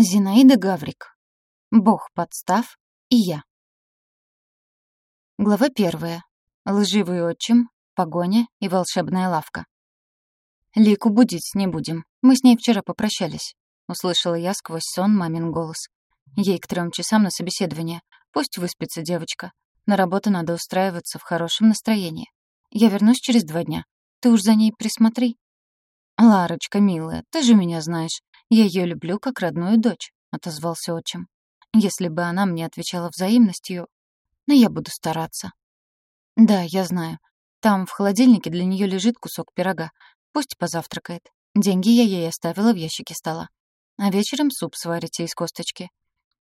Зинаида Гаврик. Бог подстав и я. Глава первая. Лживый отчим, погоня и волшебная лавка. Лику будить не будем. Мы с ней вчера попрощались. Услышала я сквозь сон мамин голос. Ей к трем часам на собеседование. Пусть выспится девочка. На работу надо устраиваться в хорошем настроении. Я вернусь через два дня. Ты уж за ней присмотри. Ларочка, милая, ты же меня знаешь. «Я ее люблю как родную дочь», — отозвался отчим. «Если бы она мне отвечала взаимностью, но я буду стараться». «Да, я знаю. Там в холодильнике для нее лежит кусок пирога. Пусть позавтракает. Деньги я ей оставила в ящике стола. А вечером суп сварите из косточки».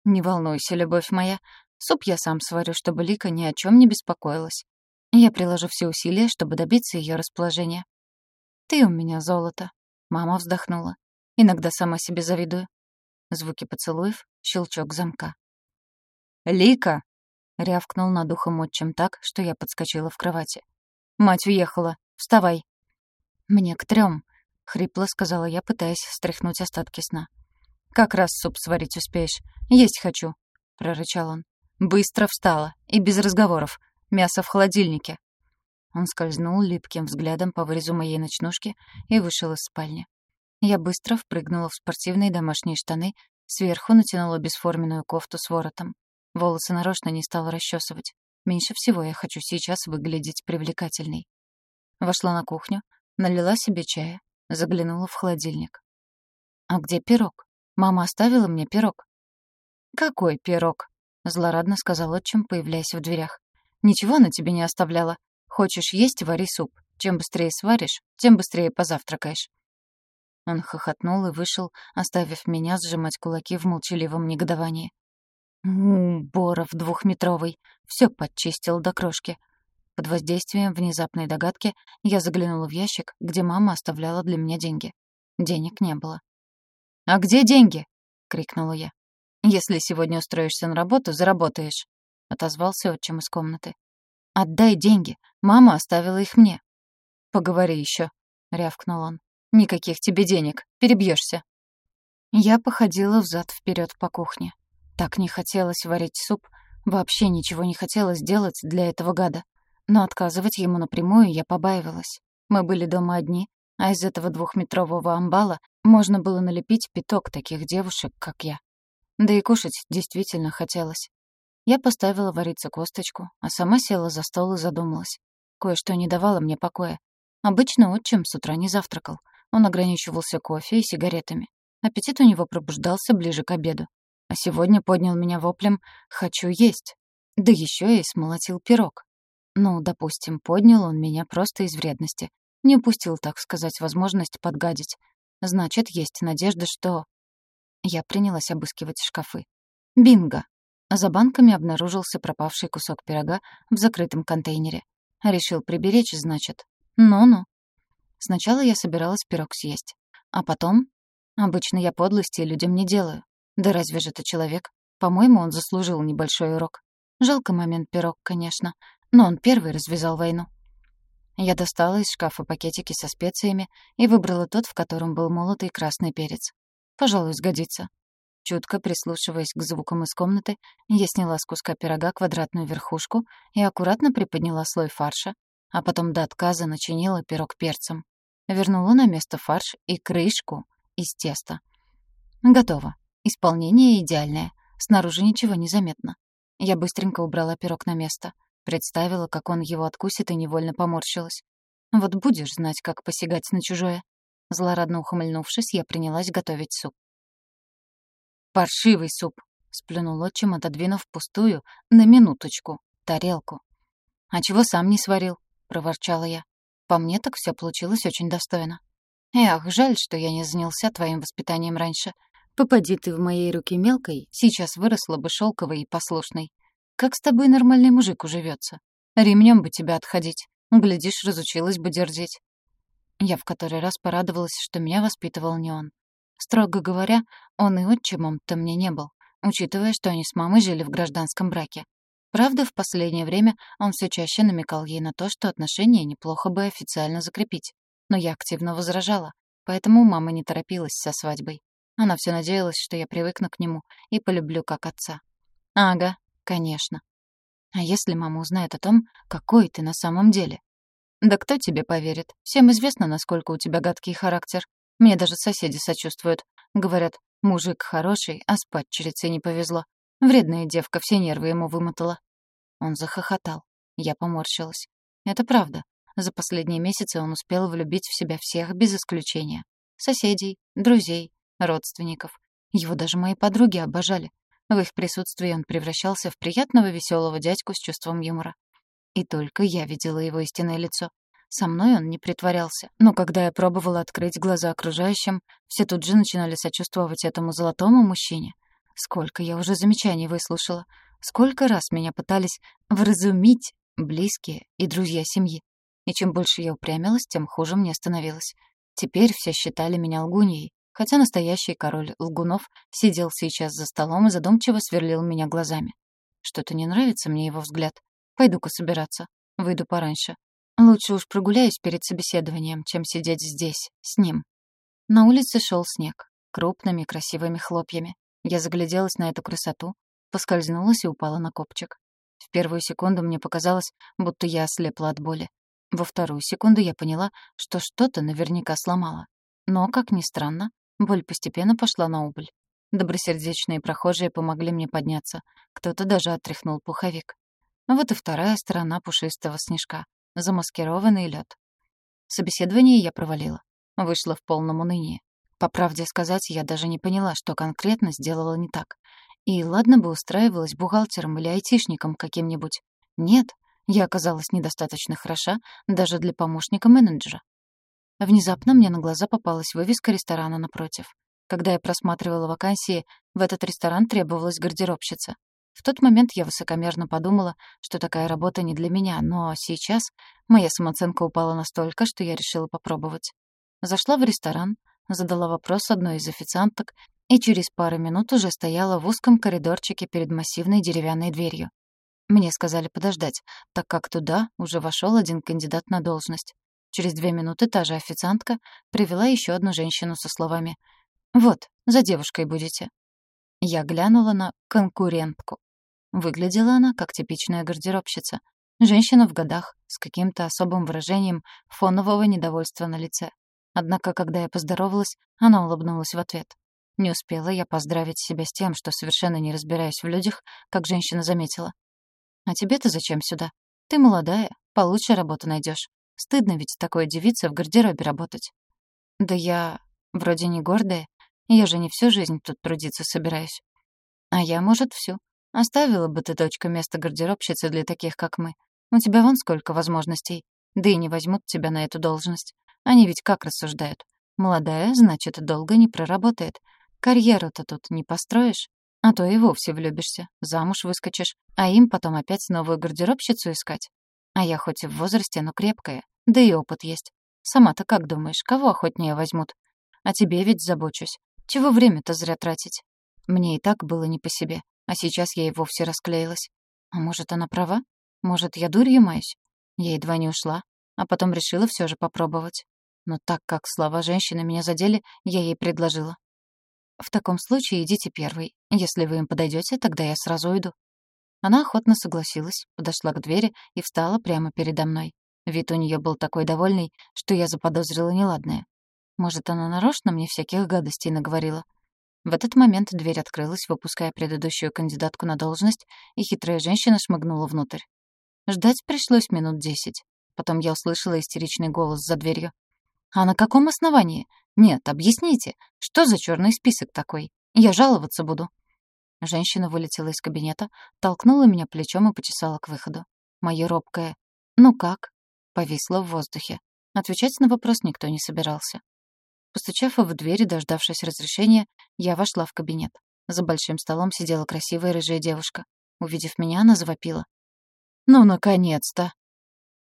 «Не волнуйся, любовь моя. Суп я сам сварю, чтобы Лика ни о чем не беспокоилась. Я приложу все усилия, чтобы добиться ее расположения». «Ты у меня золото», — мама вздохнула. Иногда сама себе завидую. Звуки поцелуев, щелчок замка. «Лика!» — рявкнул над ухом отчим так, что я подскочила в кровати. «Мать уехала. Вставай!» «Мне к трём», — хрипло сказала я, пытаясь стряхнуть остатки сна. «Как раз суп сварить успеешь. Есть хочу», — прорычал он. «Быстро встала. И без разговоров. Мясо в холодильнике». Он скользнул липким взглядом по вырезу моей ночнушки и вышел из спальни. Я быстро впрыгнула в спортивные домашние штаны, сверху натянула бесформенную кофту с воротом. Волосы нарочно не стала расчесывать. Меньше всего я хочу сейчас выглядеть привлекательной. Вошла на кухню, налила себе чая, заглянула в холодильник. «А где пирог? Мама оставила мне пирог». «Какой пирог?» — злорадно сказал отчим, появляясь в дверях. «Ничего она тебе не оставляла. Хочешь есть — вари суп. Чем быстрее сваришь, тем быстрее позавтракаешь. Он хохотнул и вышел, оставив меня сжимать кулаки в молчаливом негодовании. «У, Боров двухметровый, все подчистил до крошки». Под воздействием внезапной догадки я заглянула в ящик, где мама оставляла для меня деньги. Денег не было. «А где деньги?» — крикнула я. «Если сегодня устроишься на работу, заработаешь», — отозвался отчим из комнаты. «Отдай деньги. Мама оставила их мне». «Поговори еще», — рявкнул он. Никаких тебе денег. Перебьешься. Я походила взад вперед по кухне. Так не хотелось варить суп. Вообще ничего не хотелось делать для этого гада. Но отказывать ему напрямую я побаивалась. Мы были дома одни, а из этого двухметрового амбала можно было налепить пяток таких девушек, как я. Да и кушать действительно хотелось. Я поставила вариться косточку, а сама села за стол и задумалась. Кое-что не давало мне покоя. Обычно отчим с утра не завтракал, он ограничивался кофе и сигаретами. Аппетит у него пробуждался ближе к обеду. А сегодня поднял меня воплем «хочу есть». Да еще и смолотил пирог. Ну, допустим, поднял он меня просто из вредности. Не упустил, так сказать, возможность подгадить. Значит, есть надежда, что... Я принялась обыскивать шкафы. Бинго! За банками обнаружился пропавший кусок пирога в закрытом контейнере. Решил приберечь, значит. Ну-ну. Сначала я собиралась пирог съесть. А потом... Обычно я подлости людям не делаю. Да разве же это человек? По-моему, он заслужил небольшой урок. Жалко момент пирог, конечно, но он первый развязал войну. Я достала из шкафа пакетики со специями и выбрала тот, в котором был молотый красный перец. Пожалуй, сгодится. Чутко прислушиваясь к звукам из комнаты, я сняла с куска пирога квадратную верхушку и аккуратно приподняла слой фарша, а потом до отказа начинила пирог перцем. Вернула на место фарш и крышку из теста. Готово. Исполнение идеальное. Снаружи ничего не заметно. Я быстренько убрала пирог на место. Представила, как он его откусит, и невольно поморщилась. Вот будешь знать, как посягать на чужое. Злорадно ухмыльнувшись, я принялась готовить суп. «Паршивый суп!» — сплюнул отчим, отодвинув пустую, на минуточку, тарелку. «А чего сам не сварил?» — проворчала я. По мне так все получилось очень достойно. Эх, жаль, что я не занялся твоим воспитанием раньше. Попади ты в моей руки мелкой, сейчас выросла бы шелковой и послушной. Как с тобой нормальный мужик уживется? Ремнем бы тебя отходить. Глядишь, разучилась бы дерзить. Я в который раз порадовалась, что меня воспитывал не он. Строго говоря, он и отчимом-то мне не был, учитывая, что они с мамой жили в гражданском браке. Правда, в последнее время он все чаще намекал ей на то, что отношения неплохо бы официально закрепить. Но я активно возражала, поэтому мама не торопилась со свадьбой. Она все надеялась, что я привыкну к нему и полюблю как отца. Ага, конечно. А если мама узнает о том, какой ты на самом деле? Да кто тебе поверит? Всем известно, насколько у тебя гадкий характер. Мне даже соседи сочувствуют. Говорят, мужик хороший, а с падчерицей не повезло. Вредная девка все нервы ему вымотала. Он захохотал. Я поморщилась. Это правда. За последние месяцы он успел влюбить в себя всех без исключения. Соседей, друзей, родственников. Его даже мои подруги обожали. В их присутствии он превращался в приятного веселого дядьку с чувством юмора. И только я видела его истинное лицо. Со мной он не притворялся. Но когда я пробовала открыть глаза окружающим, все тут же начинали сочувствовать этому золотому мужчине. Сколько я уже замечаний выслушала. Сколько раз меня пытались вразумить близкие и друзья семьи. И чем больше я упрямилась, тем хуже мне становилось. Теперь все считали меня лгуньей, хотя настоящий король лгунов сидел сейчас за столом и задумчиво сверлил меня глазами. Что-то не нравится мне его взгляд. Пойду-ка собираться. Выйду пораньше. Лучше уж прогуляюсь перед собеседованием, чем сидеть здесь, с ним. На улице шел снег, крупными красивыми хлопьями. Я загляделась на эту красоту, поскользнулась и упала на копчик. В первую секунду мне показалось, будто я ослепла от боли. Во вторую секунду я поняла, что что-то наверняка сломала. Но, как ни странно, боль постепенно пошла на убыль. Добросердечные прохожие помогли мне подняться. Кто-то даже отряхнул пуховик. Вот и вторая сторона пушистого снежка. Замаскированный лед. Собеседование я провалила. Вышла в полном унынии. По правде сказать, я даже не поняла, что конкретно сделала не так. И ладно бы устраивалась бухгалтером или айтишником каким-нибудь. Нет, я оказалась недостаточно хороша даже для помощника менеджера. Внезапно мне на глаза попалась вывеска ресторана напротив. Когда я просматривала вакансии, в этот ресторан требовалась гардеробщица. В тот момент я высокомерно подумала, что такая работа не для меня, но сейчас моя самооценка упала настолько, что я решила попробовать. Зашла в ресторан, задала вопрос одной из официанток и через пару минут уже стояла в узком коридорчике перед массивной деревянной дверью. Мне сказали подождать, так как туда уже вошел один кандидат на должность. Через две минуты та же официантка привела еще одну женщину со словами «Вот, за девушкой будете». Я глянула на конкурентку. Выглядела она как типичная гардеробщица. Женщина в годах, с каким-то особым выражением фонового недовольства на лице. Однако, когда я поздоровалась, она улыбнулась в ответ. Не успела я поздравить себя с тем, что совершенно не разбираюсь в людях, как женщина заметила. «А тебе-то зачем сюда? Ты молодая, получше работу найдешь. Стыдно ведь такой девице в гардеробе работать». «Да я вроде не гордая. Я же не всю жизнь тут трудиться собираюсь». «А я, может, всю. Оставила бы ты, дочка, место гардеробщицы для таких, как мы. У тебя вон сколько возможностей. Да и не возьмут тебя на эту должность. Они ведь как рассуждают? Молодая, значит, долго не проработает. Карьеру-то тут не построишь. А то и вовсе влюбишься, замуж выскочишь, а им потом опять новую гардеробщицу искать. А я хоть и в возрасте, но крепкая, да и опыт есть. Сама-то как думаешь, кого охотнее возьмут? А тебе ведь забочусь. Чего время-то зря тратить? Мне и так было не по себе, а сейчас я и вовсе расклеилась. А может, она права? Может, я дурью маюсь? Я едва не ушла, а потом решила все же попробовать. Но так как слова женщины меня задели, я ей предложила. «В таком случае идите первый. Если вы им подойдете, тогда я сразу уйду». Она охотно согласилась, подошла к двери и встала прямо передо мной. Вид у нее был такой довольный, что я заподозрила неладное. Может, она нарочно мне всяких гадостей наговорила. В этот момент дверь открылась, выпуская предыдущую кандидатку на должность, и хитрая женщина шмыгнула внутрь. Ждать пришлось минут десять. Потом я услышала истеричный голос за дверью. «А на каком основании? Нет, объясните, что за черный список такой? Я жаловаться буду». Женщина вылетела из кабинета, толкнула меня плечом и почесала к выходу. Моя робкая «Ну как?» повисла в воздухе. Отвечать на вопрос никто не собирался. Постучав в дверь и дождавшись разрешения, я вошла в кабинет. За большим столом сидела красивая рыжая девушка. Увидев меня, она завопила. «Ну, наконец-то!»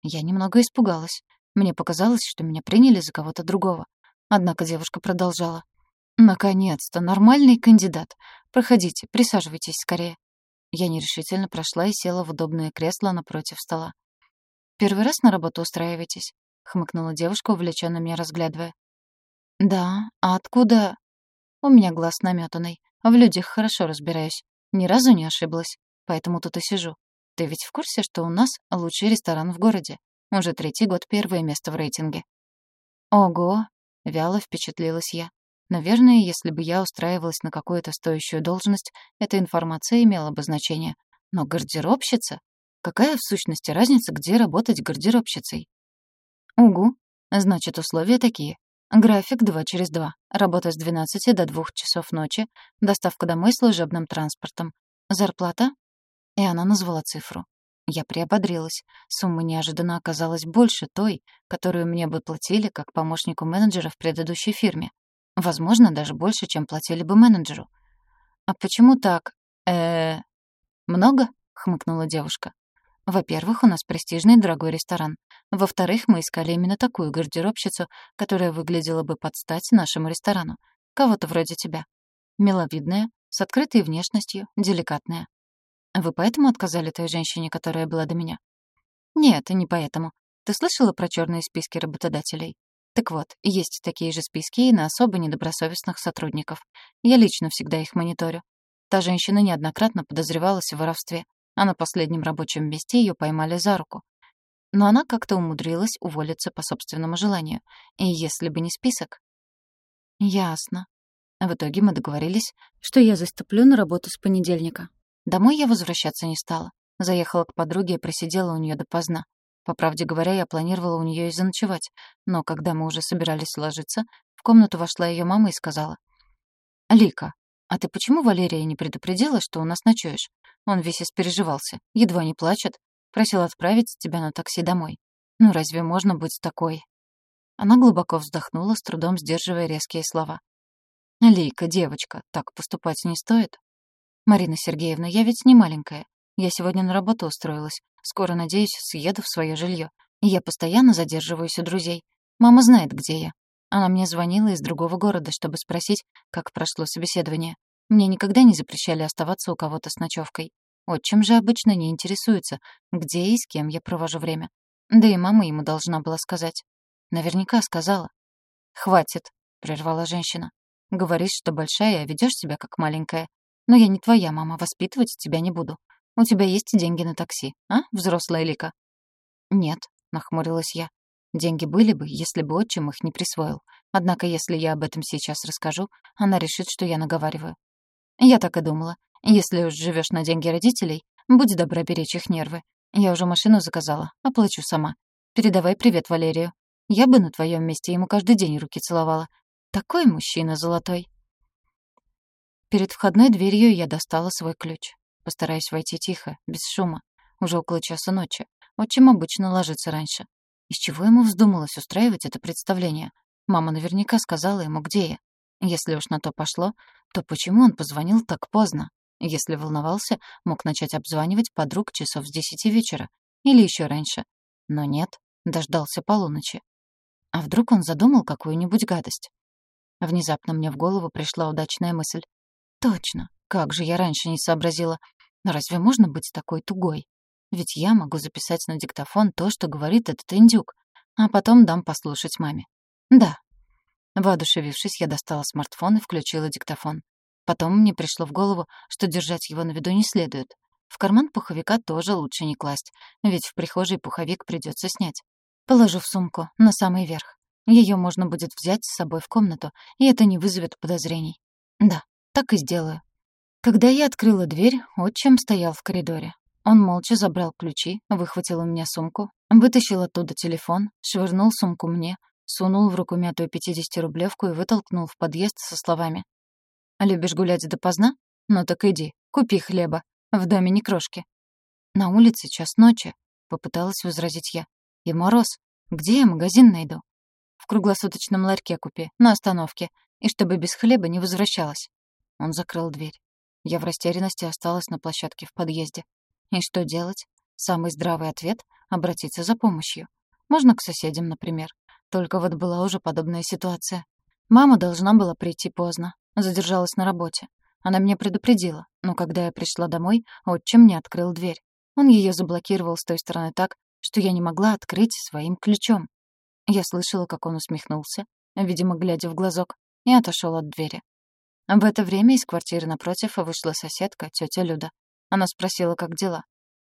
Я немного испугалась. Мне показалось, что меня приняли за кого-то другого. Однако девушка продолжала. «Наконец-то! Нормальный кандидат! Проходите, присаживайтесь скорее». Я нерешительно прошла и села в удобное кресло напротив стола. «Первый раз на работу устраиваетесь?» — хмыкнула девушка, увлеченно меня разглядывая. «Да, а откуда?» У меня глаз наметанный. В людях хорошо разбираюсь. Ни разу не ошиблась. Поэтому тут и сижу. Ты ведь в курсе, что у нас лучший ресторан в городе? Уже третий год первое место в рейтинге. Ого! Вяло впечатлилась я. Наверное, если бы я устраивалась на какую-то стоящую должность, эта информация имела бы значение. Но гардеробщица? Какая в сущности разница, где работать гардеробщицей? Угу. Значит, условия такие. График 2 через 2. Работа с 12 до 2 часов ночи. Доставка домой служебным транспортом. Зарплата? И она назвала цифру. Я приободрилась. Сумма неожиданно оказалась больше той, которую мне бы платили как помощнику менеджера в предыдущей фирме. Возможно, даже больше, чем платили бы менеджеру. «А почему так? э «Много?» — хмыкнула девушка. «Во-первых, у нас престижный дорогой ресторан. Во-вторых, мы искали именно такую гардеробщицу, которая выглядела бы под стать нашему ресторану. Кого-то вроде тебя. Миловидная, с открытой внешностью, деликатная. Вы поэтому отказали той женщине, которая была до меня? Нет, не поэтому. Ты слышала про черные списки работодателей? Так вот, есть такие же списки и на особо недобросовестных сотрудников. Я лично всегда их мониторю. Та женщина неоднократно подозревалась в воровстве, а на последнем рабочем месте ее поймали за руку. Но она как-то умудрилась уволиться по собственному желанию. И если бы не список... Ясно. В итоге мы договорились, что я заступлю на работу с понедельника. Домой я возвращаться не стала. Заехала к подруге и просидела у нее допоздна. По правде говоря, я планировала у нее и заночевать, но когда мы уже собирались ложиться, в комнату вошла ее мама и сказала. «Лика, а ты почему Валерия не предупредила, что у нас ночуешь? Он весь испереживался, едва не плачет. Просил отправить тебя на такси домой. Ну разве можно быть такой?» Она глубоко вздохнула, с трудом сдерживая резкие слова. «Лика, девочка, так поступать не стоит». «Марина Сергеевна, я ведь не маленькая. Я сегодня на работу устроилась. Скоро, надеюсь, съеду в свое жилье. Я постоянно задерживаюсь у друзей. Мама знает, где я. Она мне звонила из другого города, чтобы спросить, как прошло собеседование. Мне никогда не запрещали оставаться у кого-то с ночевкой. Отчим же обычно не интересуется, где и с кем я провожу время. Да и мама ему должна была сказать. Наверняка сказала. «Хватит», — прервала женщина. «Говоришь, что большая, а ведёшь себя как маленькая. Но я не твоя мама, воспитывать тебя не буду. У тебя есть деньги на такси, а, взрослая Лика?» «Нет», — нахмурилась я. «Деньги были бы, если бы отчим их не присвоил. Однако, если я об этом сейчас расскажу, она решит, что я наговариваю». Я так и думала. Если уж живешь на деньги родителей, будь добра беречь их нервы. Я уже машину заказала, оплачу сама. Передавай привет Валерию. Я бы на твоем месте ему каждый день руки целовала. Такой мужчина золотой. Перед входной дверью я достала свой ключ. Постараюсь войти тихо, без шума. Уже около часа ночи. Отчим обычно ложится раньше. Из чего ему вздумалось устраивать это представление? Мама наверняка сказала ему, где я. Если уж на то пошло, то почему он позвонил так поздно? Если волновался, мог начать обзванивать подруг часов с десяти вечера. Или еще раньше. Но нет, дождался полуночи. А вдруг он задумал какую-нибудь гадость? Внезапно мне в голову пришла удачная мысль. Точно, как же я раньше не сообразила. Но разве можно быть такой тугой? Ведь я могу записать на диктофон то, что говорит этот индюк, а потом дам послушать маме. Да. Воодушевившись, я достала смартфон и включила диктофон. Потом мне пришло в голову, что держать его на виду не следует. В карман пуховика тоже лучше не класть, ведь в прихожей пуховик придется снять. Положу в сумку, на самый верх. Ее можно будет взять с собой в комнату, и это не вызовет подозрений. Да, так и сделаю. Когда я открыла дверь, отчим стоял в коридоре. Он молча забрал ключи, выхватил у меня сумку, вытащил оттуда телефон, швырнул сумку мне, сунул в руку мятую 50-рублевку и вытолкнул в подъезд со словами. «Любишь гулять допоздна? Ну так иди, купи хлеба. В доме не крошки». «На улице час ночи», — попыталась возразить я. «И мороз. Где я магазин найду?» «В круглосуточном ларьке купи, на остановке, и чтобы без хлеба не возвращалась». Он закрыл дверь. Я в растерянности осталась на площадке в подъезде. И что делать? Самый здравый ответ — обратиться за помощью. Можно к соседям, например. Только вот была уже подобная ситуация. Мама должна была прийти поздно. Задержалась на работе. Она меня предупредила, но когда я пришла домой, отчим мне открыл дверь. Он ее заблокировал с той стороны так, что я не могла открыть своим ключом. Я слышала, как он усмехнулся, видимо, глядя в глазок, и отошел от двери. В это время из квартиры напротив вышла соседка, тетя Люда. Она спросила, как дела.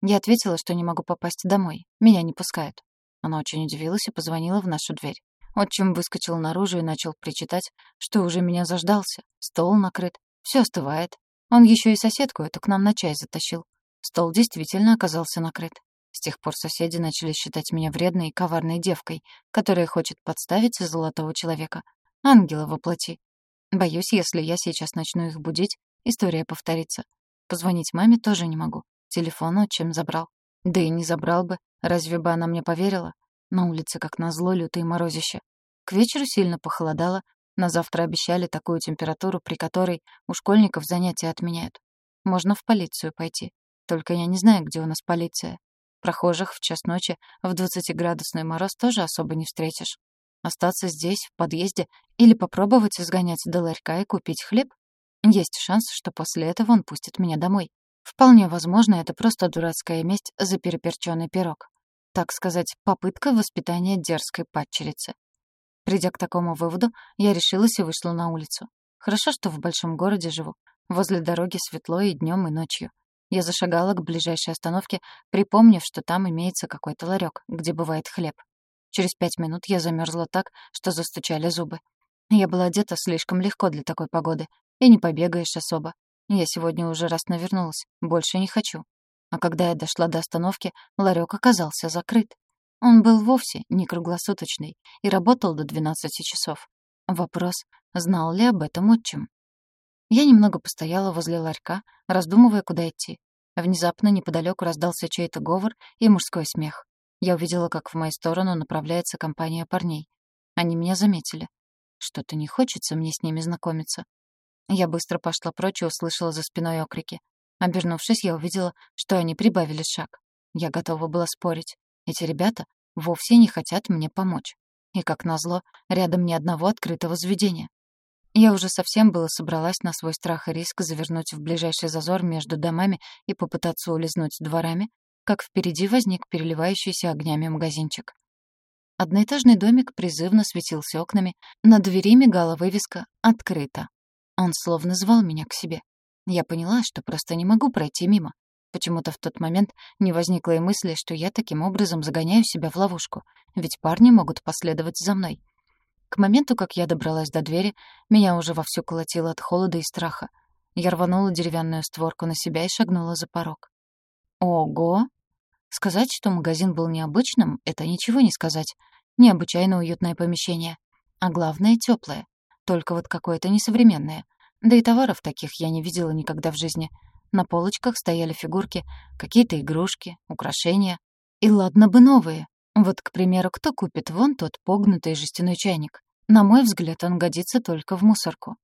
Я ответила, что не могу попасть домой. Меня не пускают. Она очень удивилась и позвонила в нашу дверь. Отчим выскочил наружу и начал причитать, что уже меня заждался. Стол накрыт, все остывает. Он еще и соседку эту к нам на чай затащил. Стол действительно оказался накрыт. С тех пор соседи начали считать меня вредной и коварной девкой, которая хочет подставить золотого человека. Ангела воплоти. Боюсь, если я сейчас начну их будить, история повторится. Позвонить маме тоже не могу. Телефон отчим забрал. Да и не забрал бы, разве бы она мне поверила? На улице, как назло, лютые морозище. К вечеру сильно похолодало, на завтра обещали такую температуру, при которой у школьников занятия отменяют. Можно в полицию пойти. Только я не знаю, где у нас полиция. Прохожих в час ночи в 20-градусный мороз тоже особо не встретишь. Остаться здесь, в подъезде, или попробовать сгонять до ларька и купить хлеб? Есть шанс, что после этого он пустит меня домой. Вполне возможно, это просто дурацкая месть за переперченный пирог. Так сказать, попытка воспитания дерзкой падчерицы. Придя к такому выводу, я решилась и вышла на улицу. Хорошо, что в большом городе живу. Возле дороги светло и днем, и ночью. Я зашагала к ближайшей остановке, припомнив, что там имеется какой-то ларек, где бывает хлеб. Через пять минут я замерзла так, что застучали зубы. Я была одета слишком легко для такой погоды, и не побегаешь особо. Я сегодня уже раз навернулась, больше не хочу. А когда я дошла до остановки, ларек оказался закрыт. Он был вовсе не круглосуточный и работал до 12 часов. Вопрос, знал ли об этом отчим? Я немного постояла возле ларька, раздумывая, куда идти. Внезапно неподалеку раздался чей-то говор и мужской смех. Я увидела, как в мою сторону направляется компания парней. Они меня заметили. Что-то не хочется мне с ними знакомиться. Я быстро пошла прочь и услышала за спиной окрики. Обернувшись, я увидела, что они прибавили шаг. Я готова была спорить. Эти ребята вовсе не хотят мне помочь. И, как назло, рядом ни одного открытого заведения. Я уже совсем было собралась на свой страх и риск завернуть в ближайший зазор между домами и попытаться улизнуть дворами, как впереди возник переливающийся огнями магазинчик. Одноэтажный домик призывно светился окнами, на двери мигала вывеска «Открыто». Он словно звал меня к себе. Я поняла, что просто не могу пройти мимо. Почему-то в тот момент не возникло и мысли, что я таким образом загоняю себя в ловушку, ведь парни могут последовать за мной. К моменту, как я добралась до двери, меня уже вовсю колотило от холода и страха. Я рванула деревянную створку на себя и шагнула за порог. Ого! Сказать, что магазин был необычным, это ничего не сказать. Необычайно уютное помещение. А главное — тёплое. Только вот какое-то несовременное. Да и товаров таких я не видела никогда в жизни. На полочках стояли фигурки, какие-то игрушки, украшения. И ладно бы новые. Вот, к примеру, кто купит вон тот погнутый жестяной чайник? На мой взгляд, он годится только в мусорку.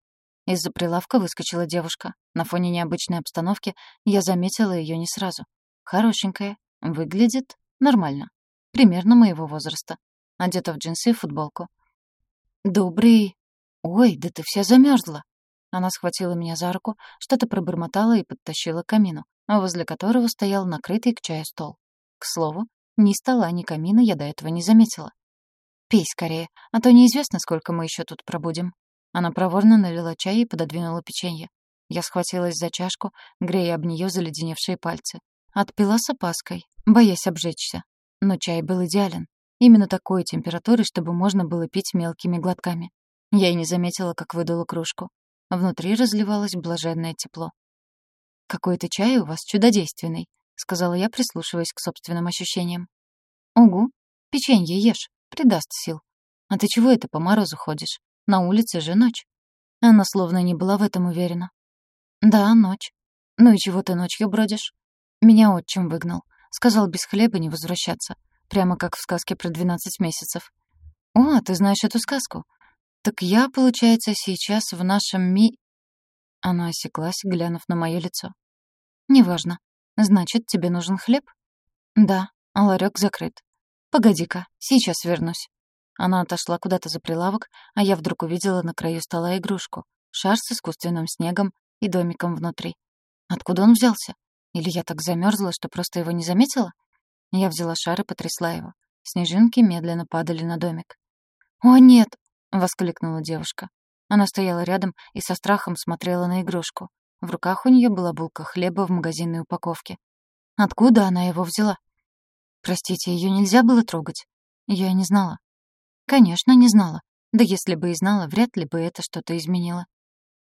Из-за прилавка выскочила девушка. На фоне необычной обстановки я заметила ее не сразу. Хорошенькая, выглядит нормально. Примерно моего возраста. Одета в джинсы и футболку. «Добрый «Ой, да ты вся замерзла!» Она схватила меня за руку, что-то пробормотала и подтащила к камину, возле которого стоял накрытый к чаю стол. К слову, ни стола, ни камина я до этого не заметила. «Пей скорее, а то неизвестно, сколько мы еще тут пробудем». Она проворно налила чай и пододвинула печенье. Я схватилась за чашку, грея об нее заледеневшие пальцы. Отпила с опаской, боясь обжечься. Но чай был идеален. Именно такой температуры, чтобы можно было пить мелкими глотками. Я и не заметила, как выдала кружку. Внутри разливалось блаженное тепло. «Какой-то чай у вас чудодейственный», — сказала я, прислушиваясь к собственным ощущениям. «Угу, печенье ешь, придаст сил. А ты чего это по морозу ходишь? На улице же ночь». Она словно не была в этом уверена. «Да, ночь. Ну и чего ты ночью бродишь?» Меня отчим выгнал. Сказал без хлеба не возвращаться. Прямо как в сказке про двенадцать месяцев. «О, ты знаешь эту сказку? «Так я, получается, сейчас в нашем ми...» Она осеклась, глянув на мое лицо. «Неважно. Значит, тебе нужен хлеб?» «Да, а ларек закрыт. Погоди-ка, сейчас вернусь». Она отошла куда-то за прилавок, а я вдруг увидела на краю стола игрушку. Шар с искусственным снегом и домиком внутри. Откуда он взялся? Или я так замерзла, что просто его не заметила? Я взяла шар и потрясла его. Снежинки медленно падали на домик. «О, нет! — воскликнула девушка. Она стояла рядом и со страхом смотрела на игрушку. В руках у нее была булка хлеба в магазинной упаковке. Откуда она его взяла? Простите, ее нельзя было трогать? Я не знала. Конечно, не знала. Да если бы и знала, вряд ли бы это что-то изменило.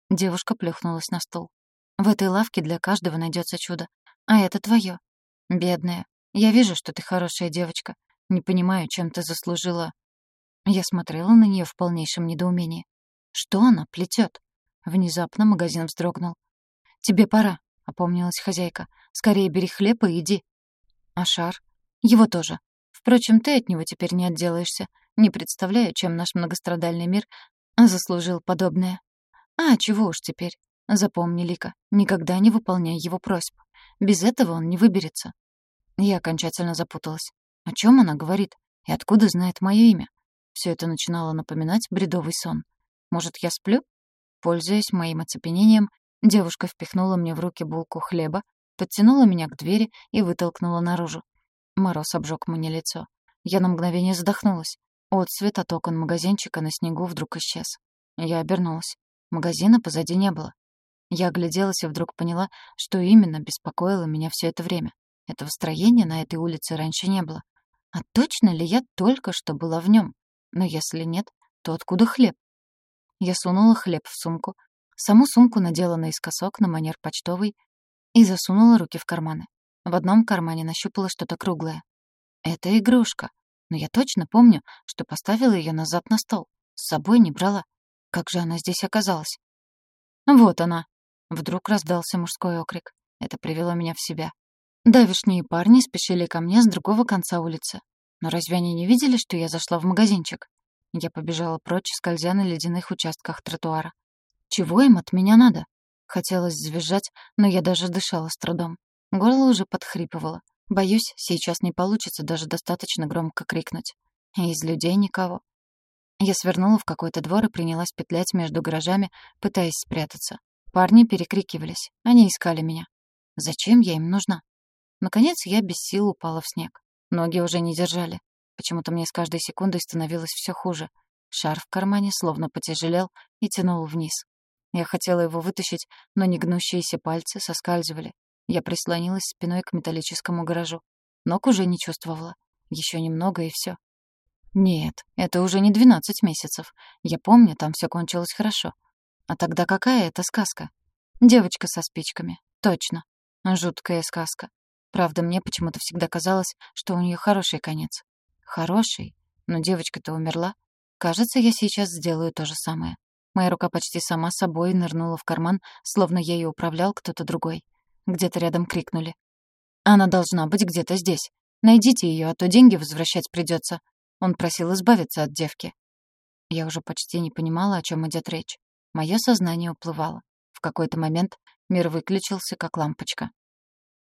Девушка плюхнулась на стол. В этой лавке для каждого найдется чудо. А это твое. Бедная. Я вижу, что ты хорошая девочка. Не понимаю, чем ты заслужила. Я смотрела на нее в полнейшем недоумении. Что она плетет? Внезапно магазин вздрогнул. «Тебе пора», — опомнилась хозяйка. «Скорее бери хлеб и иди». «А шар?» «Его тоже. Впрочем, ты от него теперь не отделаешься. Не представляю, чем наш многострадальный мир заслужил подобное. А, чего уж теперь. Запомни, Лика, никогда не выполняй его просьб. Без этого он не выберется. Я окончательно запуталась. О чем она говорит? И откуда знает мое имя? Все это начинало напоминать бредовый сон. Может, я сплю? Пользуясь моим оцепенением, девушка впихнула мне в руки булку хлеба, подтянула меня к двери и вытолкнула наружу. Мороз обжег мне лицо. Я на мгновение задохнулась. Отцвет от окон магазинчика на снегу вдруг исчез. Я обернулась. Магазина позади не было. Я огляделась и вдруг поняла, что именно беспокоило меня все это время. Этого строения на этой улице раньше не было. А точно ли я только что была в нем? Но если нет, то откуда хлеб? Я сунула хлеб в сумку, саму сумку надела наискосок на манер почтовый и засунула руки в карманы. В одном кармане нащупала что-то круглое. Это игрушка. Но я точно помню, что поставила ее назад на стол. С собой не брала. Как же она здесь оказалась? Вот она. Вдруг раздался мужской окрик. Это привело меня в себя. Давишние парни спешили ко мне с другого конца улицы. Но разве они не видели, что я зашла в магазинчик? Я побежала прочь, скользя на ледяных участках тротуара. Чего им от меня надо? Хотелось завизжать, но я даже дышала с трудом. Горло уже подхрипывало. Боюсь, сейчас не получится даже достаточно громко крикнуть. из людей никого. Я свернула в какой-то двор и принялась петлять между гаражами, пытаясь спрятаться. Парни перекрикивались. Они искали меня. Зачем я им нужна? Наконец я без сил упала в снег. Ноги уже не держали. Почему-то мне с каждой секундой становилось все хуже. Шар в кармане словно потяжелел и тянул вниз. Я хотела его вытащить, но негнущиеся пальцы соскальзывали. Я прислонилась спиной к металлическому гаражу. Ног уже не чувствовала. Еще немного и все. Нет, это уже не двенадцать месяцев. Я помню, там все кончилось хорошо. А тогда какая это сказка? Девочка со спичками. Точно. Жуткая сказка. Правда, мне почему-то всегда казалось, что у нее хороший конец. Хороший? Но девочка-то умерла. Кажется, я сейчас сделаю то же самое. Моя рука почти сама собой нырнула в карман, словно ею управлял кто-то другой. Где-то рядом крикнули. «Она должна быть где-то здесь. Найдите ее, а то деньги возвращать придется. Он просил избавиться от девки. Я уже почти не понимала, о чем идет речь. Мое сознание уплывало. В какой-то момент мир выключился, как лампочка.